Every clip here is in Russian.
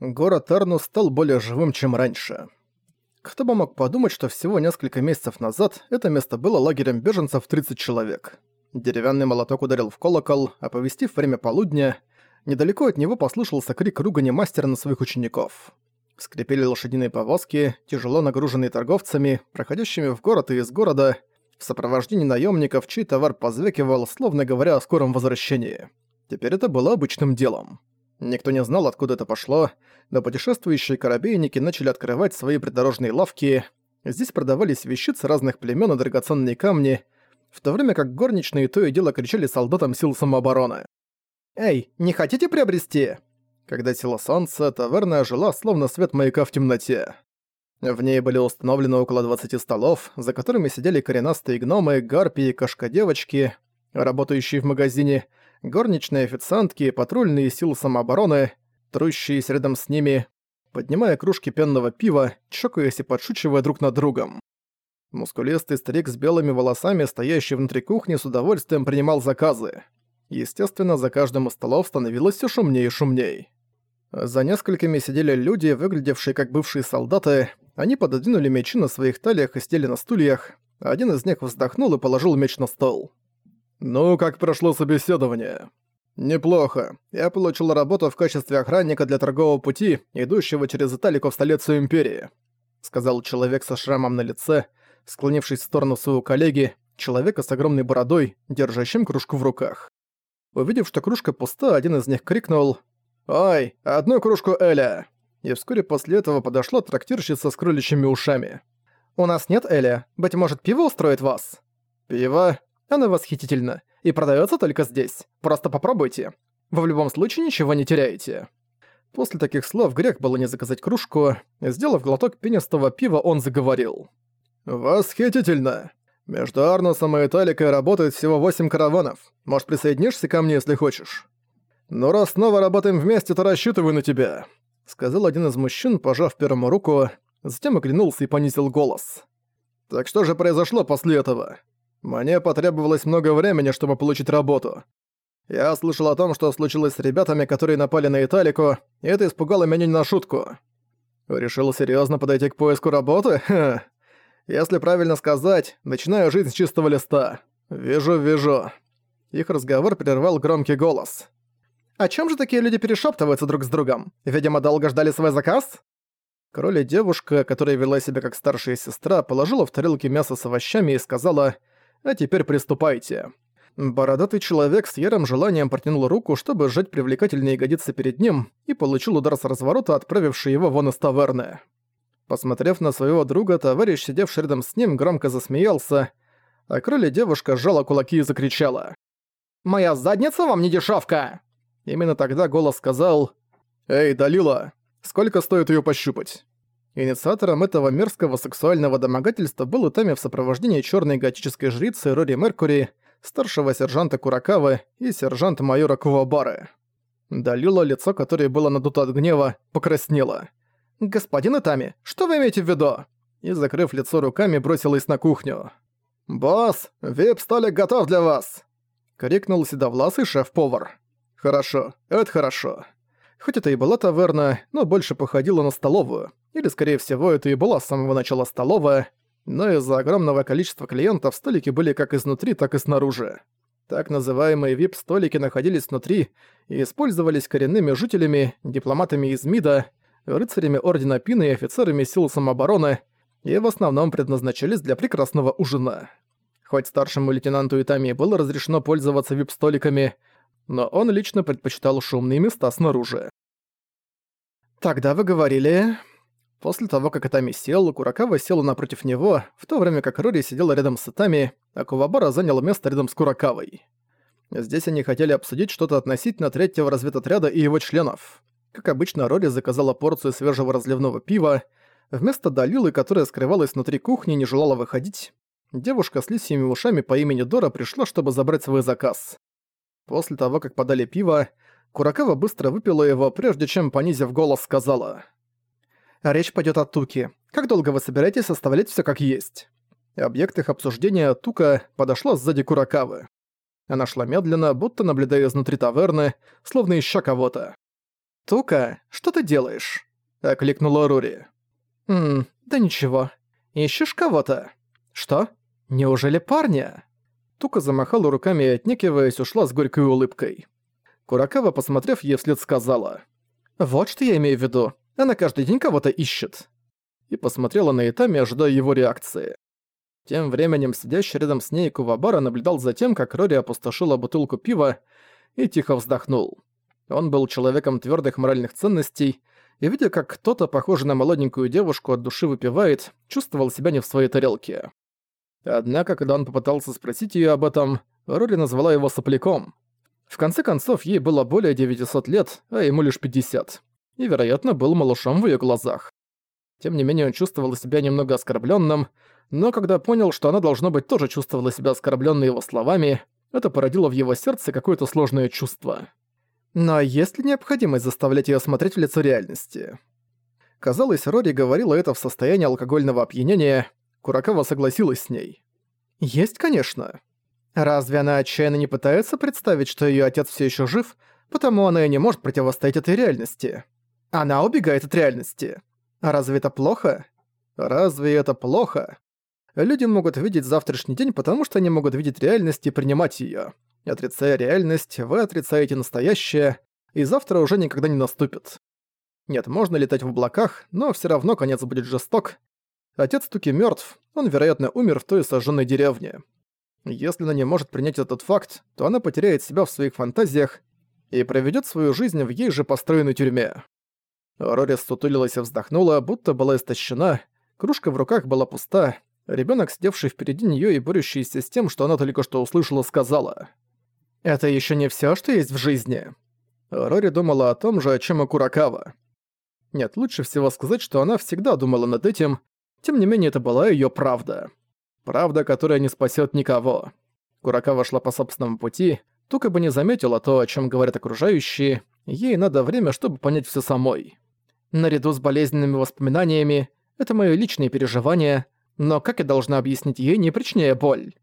город Эрнус стал более живым, чем раньше. Кто бы мог подумать, что всего несколько месяцев назад это место было лагерем беженцев в 30 человек. Деревянный молоток ударил в колокол, оповестив время полудня. Недалеко от него послышался крик ругани мастера на своих учеников. Скрипели лошадиные повозки, тяжело нагруженные торговцами, проходящими в город и из города, в сопровождении наемников, чей товар позвекивал, словно говоря о скором возвращении. Теперь это было обычным делом. Никто не знал, откуда это пошло, но путешествующие корабейники начали открывать свои придорожные лавки. Здесь продавались вещицы разных племен и драгоценные камни, в то время как горничные то и дело кричали солдатам сил самообороны. «Эй, не хотите приобрести?» Когда сила солнца, таверна жила словно свет маяка в темноте. В ней были установлены около 20 столов, за которыми сидели коренастые гномы, гарпии, кошка-девочки, работающие в магазине, горничные официантки, патрульные силы самообороны, трущиеся рядом с ними, поднимая кружки пенного пива, чокаясь и подшучивая друг над другом. Мускулистый старик с белыми волосами, стоящий внутри кухни, с удовольствием принимал заказы. Естественно, за каждым из столов становилось все шумнее и шумней. За несколькими сидели люди, выглядевшие как бывшие солдаты, они пододвинули мечи на своих талиях и сидели на стульях, один из них вздохнул и положил меч на стол. «Ну, как прошло собеседование?» «Неплохо. Я получил работу в качестве охранника для торгового пути, идущего через Италику в столицу Империи», сказал человек со шрамом на лице, склонившись в сторону своего коллеги, человека с огромной бородой, держащим кружку в руках. Увидев, что кружка пуста, один из них крикнул «Ой, одну кружку Эля!» И вскоре после этого подошла трактирщица с кроличьими ушами. «У нас нет Эля. Быть может, пиво устроит вас?» «Пиво?» Она восхитительна и продается только здесь. Просто попробуйте. Вы в любом случае ничего не теряете». После таких слов грех было не заказать кружку. Сделав глоток пенистого пива, он заговорил. «Восхитительно! Между Арнусом и Италикой работает всего восемь караванов. Может, присоединишься ко мне, если хочешь?» «Ну, раз снова работаем вместе, то рассчитываю на тебя», — сказал один из мужчин, пожав первому руку, затем оглянулся и понизил голос. «Так что же произошло после этого? Мне потребовалось много времени, чтобы получить работу. Я слышал о том, что случилось с ребятами, которые напали на Италику, и это испугало меня не на шутку. Решил серьезно подойти к поиску работы? Ха. Если правильно сказать, начинаю жизнь с чистого листа. Вижу, вижу. Их разговор прервал громкий голос. «О чем же такие люди перешептываются друг с другом? Видимо, долго ждали свой заказ?» Король и девушка, которая вела себя как старшая сестра, положила в тарелки мясо с овощами и сказала а теперь приступайте». Бородатый человек с ярым желанием протянул руку, чтобы сжать привлекательные ягодицы перед ним, и получил удар с разворота, отправивший его вон из таверны. Посмотрев на своего друга, товарищ, сидевший рядом с ним, громко засмеялся, а крылья девушка сжала кулаки и закричала. «Моя задница вам не дешевка!» Именно тогда голос сказал «Эй, Далила, сколько стоит ее пощупать?» Инициатором этого мерзкого сексуального домогательства был Утами в сопровождении черной готической жрицы Рори Меркури, старшего сержанта Куракавы и сержанта-майора Кувабары. Далила, лицо которое было надуто от гнева, покраснело. «Господин Итами, что вы имеете в виду?» И, закрыв лицо руками, бросилась на кухню. «Босс, вип-столик готов для вас!» — крикнул седовласый шеф-повар. «Хорошо, это хорошо». Хоть это и была таверна, но больше походила на столовую, или, скорее всего, это и была с самого начала столовая, но из-за огромного количества клиентов столики были как изнутри, так и снаружи. Так называемые VIP-столики находились внутри и использовались коренными жителями, дипломатами из МИДа, рыцарями Ордена Пины и офицерами сил самообороны, и в основном предназначались для прекрасного ужина. Хоть старшему лейтенанту Итами было разрешено пользоваться VIP-столиками, но он лично предпочитал шумные места снаружи. «Тогда вы говорили...» После того, как Атами сел, Куракава села напротив него, в то время как Рори сидела рядом с Атами, а Кувабара занял место рядом с Куракавой. Здесь они хотели обсудить что-то относительно третьего разведотряда и его членов. Как обычно, Рори заказала порцию свежего разливного пива. Вместо Далилы, которая скрывалась внутри кухни и не желала выходить, девушка с лисьими ушами по имени Дора пришла, чтобы забрать свой заказ. После того, как подали пиво, Куракава быстро выпила его, прежде чем, понизив голос, сказала — Речь пойдет о Туке. Как долго вы собираетесь оставлять все как есть?» Объект их обсуждения Тука подошла сзади Куракавы. Она шла медленно, будто наблюдая изнутри таверны, словно ища кого-то. «Тука, что ты делаешь?» — окликнула Рури. «Ммм, да ничего. Ищешь кого-то?» «Что? Неужели парня?» Тука замахала руками и, отнекиваясь, ушла с горькой улыбкой. Куракава, посмотрев ей вслед, сказала. «Вот что я имею в виду. Она каждый день кого-то ищет». И посмотрела на Итами, ожидая его реакции. Тем временем сидящий рядом с ней Кувабара наблюдал за тем, как Рори опустошила бутылку пива и тихо вздохнул. Он был человеком твердых моральных ценностей, и видя, как кто-то, похожий на молоденькую девушку, от души выпивает, чувствовал себя не в своей тарелке. Однако, когда он попытался спросить ее об этом, Рори назвала его сопляком. В конце концов, ей было более 900 лет, а ему лишь 50. И, вероятно, был малышом в ее глазах. Тем не менее, он чувствовал себя немного оскорбленным, но когда понял, что она, должно быть, тоже чувствовала себя оскорбленной его словами, это породило в его сердце какое-то сложное чувство. Но есть ли необходимость заставлять ее смотреть в лицо реальности? Казалось, Рори говорила это в состоянии алкогольного опьянения, Куракава согласилась с ней. «Есть, конечно. Разве она отчаянно не пытается представить, что ее отец все еще жив, потому она и не может противостоять этой реальности? Она убегает от реальности. Разве это плохо? Разве это плохо? Люди могут видеть завтрашний день, потому что они могут видеть реальность и принимать ее. Отрицая реальность, вы отрицаете настоящее, и завтра уже никогда не наступит. Нет, можно летать в облаках, но все равно конец будет жесток. Отец Туки мертв, он, вероятно, умер в той сожженной деревне. Если она не может принять этот факт, то она потеряет себя в своих фантазиях и проведет свою жизнь в ей же построенной тюрьме. Рори стутулилась и вздохнула, будто была истощена, кружка в руках была пуста, ребенок, сидевший впереди нее и борющийся с тем, что она только что услышала, сказала — это еще не все, что есть в жизни. Рори думала о том же, о чем и Куракава. Нет, лучше всего сказать, что она всегда думала над этим, тем не менее это была ее правда. Правда, которая не спасет никого. Куракава шла по собственному пути, Тука бы не заметила то, о чем говорят окружающие, ей надо время, чтобы понять все самой. Наряду с болезненными воспоминаниями, это мои личные переживания, но как я должна объяснить ей, не причиняя боль?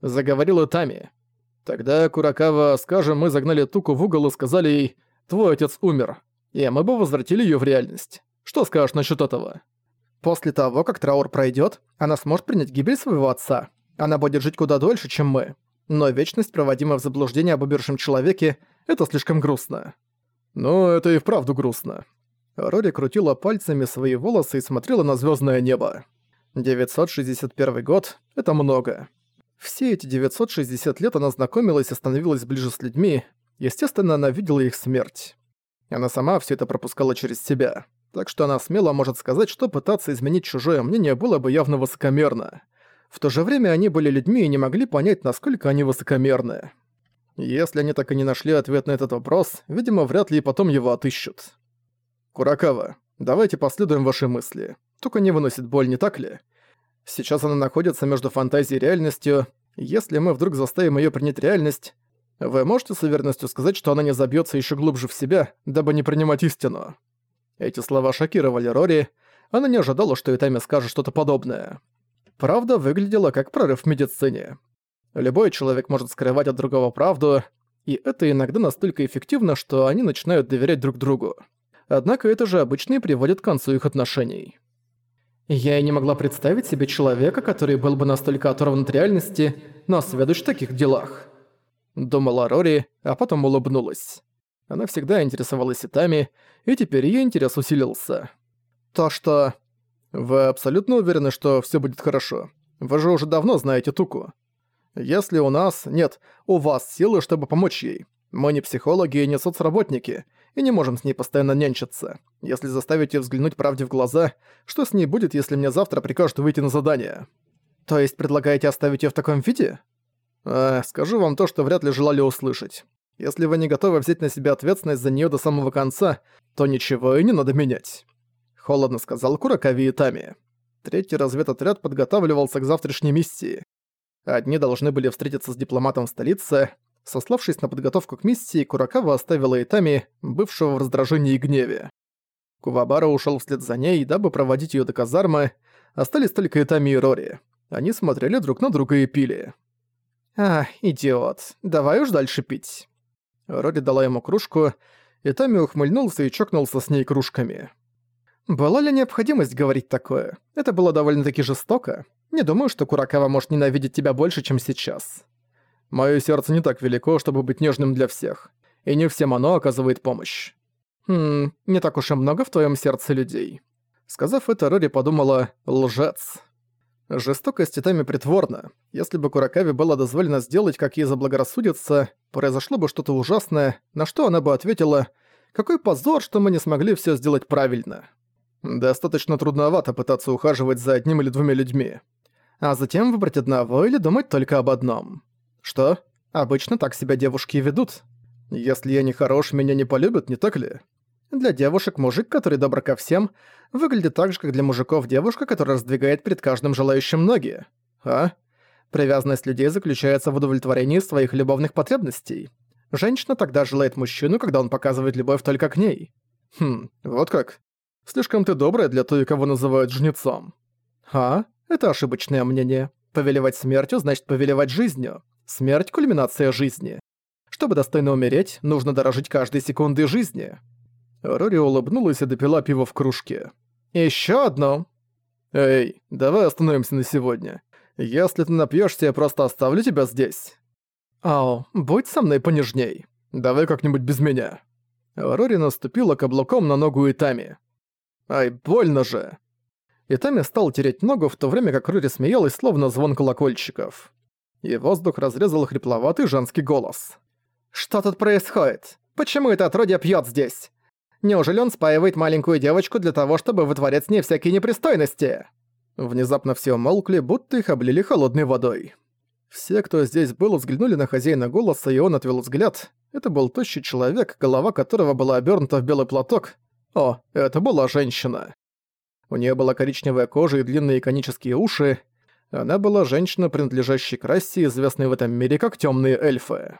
Заговорила Тами. Тогда, Куракава, скажем, мы загнали Туку в угол и сказали ей «Твой отец умер», и мы бы возвратили её в реальность. Что скажешь насчёт этого? После того, как траур пройдёт, она сможет принять гибель своего отца. Она будет жить куда дольше, чем мы. Но вечность, проводимая в заблуждении об умершем человеке, это слишком грустно. Ну, это и вправду грустно. Рори крутила пальцами свои волосы и смотрела на звёздное небо. 961 год — это много. Все эти 960 лет она знакомилась и становилась ближе с людьми, естественно, она видела их смерть. Она сама все это пропускала через себя, так что она смело может сказать, что пытаться изменить чужое мнение было бы явно высокомерно. В то же время они были людьми и не могли понять, насколько они высокомерны. Если они так и не нашли ответ на этот вопрос, видимо, вряд ли и потом его отыщут. Куракава, давайте последуем вашей мысли. Только не выносит боль, не так ли? Сейчас она находится между фантазией и реальностью. Если мы вдруг заставим её принять реальность, вы можете с уверенностью сказать, что она не забьётся ещё глубже в себя, дабы не принимать истину?» Эти слова шокировали Рори. Она не ожидала, что Итами скажет что-то подобное. Правда выглядела как прорыв в медицине. Любой человек может скрывать от другого правду, и это иногда настолько эффективно, что они начинают доверять друг другу. Однако это же обычно и приводит к концу их отношений. Я и не могла представить себе человека, который был бы настолько оторван от реальности, но сведущ в таких делах. Думала Рори, а потом улыбнулась. Она всегда интересовалась Итами, и теперь её интерес усилился. То, что... Вы абсолютно уверены, что всё будет хорошо? Вы же уже давно знаете Туку. Если у нас... Нет, у вас силы, чтобы помочь ей. Мы не психологи и не соцработники, и не можем с ней постоянно нянчиться. Если заставить её взглянуть правде в глаза, что с ней будет, если мне завтра прикажут выйти на задание? То есть предлагаете оставить её в таком виде? А, скажу вам то, что вряд ли желали услышать. Если вы не готовы взять на себя ответственность за неё до самого конца, то ничего и не надо менять. Холодно сказал Куракави Итами. Третий разведотряд подготавливался к завтрашней миссии. Одни должны были встретиться с дипломатом в столице, Сославшись на подготовку к миссии, Куракава оставила Итами, бывшего в раздражении и гневе. Кувабара ушел вслед за ней, дабы проводить ее до казармы. Остались только Итами и Рори. Они смотрели друг на друга и пили. «А, идиот, давай уж дальше пить». Рори дала ему кружку, Итами ухмыльнулся и чокнулся с ней кружками. Была ли необходимость говорить такое? Это было довольно-таки жестоко. Не думаю, что Куракава может ненавидеть тебя больше, чем сейчас. Моё сердце не так велико, чтобы быть нежным для всех. И не всем оно оказывает помощь. Хм, не так уж и много в твоём сердце людей. Сказав это, Рори подумала «лжец». Жестокость Итами притворна. Если бы Куракаве было дозволено сделать, как ей заблагорассудится, произошло бы что-то ужасное, на что она бы ответила «Какой позор, что мы не смогли всё сделать правильно». Достаточно трудновато пытаться ухаживать за одним или двумя людьми. А затем выбрать одного или думать только об одном. Что? Обычно так себя девушки ведут. Если я не хорош, меня не полюбят, не так ли? Для девушек мужик, который добр ко всем, выглядит так же, как для мужиков девушка, которая раздвигает перед каждым желающим ноги. А? Привязанность людей заключается в удовлетворении своих любовных потребностей. Женщина тогда желает мужчину, когда он показывает любовь только к ней. Хм, вот как. Слишком ты добрая для той, кого называют жнецом. А? Это ошибочное мнение. Повелевать смертью значит повелевать жизнью. Смерть – кульминация жизни. Чтобы достойно умереть, нужно дорожить каждой секундой жизни. Рори улыбнулась и допила пиво в кружке. Еще одно!» «Эй, давай остановимся на сегодня. Если ты напьешься, я просто оставлю тебя здесь». «Ау, будь со мной понежней. Давай как-нибудь без меня». Рори наступила каблуком на ногу Итами. Ай, больно же. Итами стал тереть ногу, в то время как Рури смеялась, словно звон колокольчиков. И воздух разрезал хрипловатый женский голос. «Что тут происходит? Почему это отродье пьет здесь? Неужели он спаивает маленькую девочку для того, чтобы вытворять с ней всякие непристойности?» Внезапно все умолкли, будто их облили холодной водой. Все, кто здесь был, взглянули на хозяина голоса, и он отвел взгляд. Это был тощий человек, голова которого была обернута в белый платок, о, это была женщина. У нее была коричневая кожа и длинные конические уши. Она была женщина, принадлежащей к расе, известной в этом мире как темные эльфы.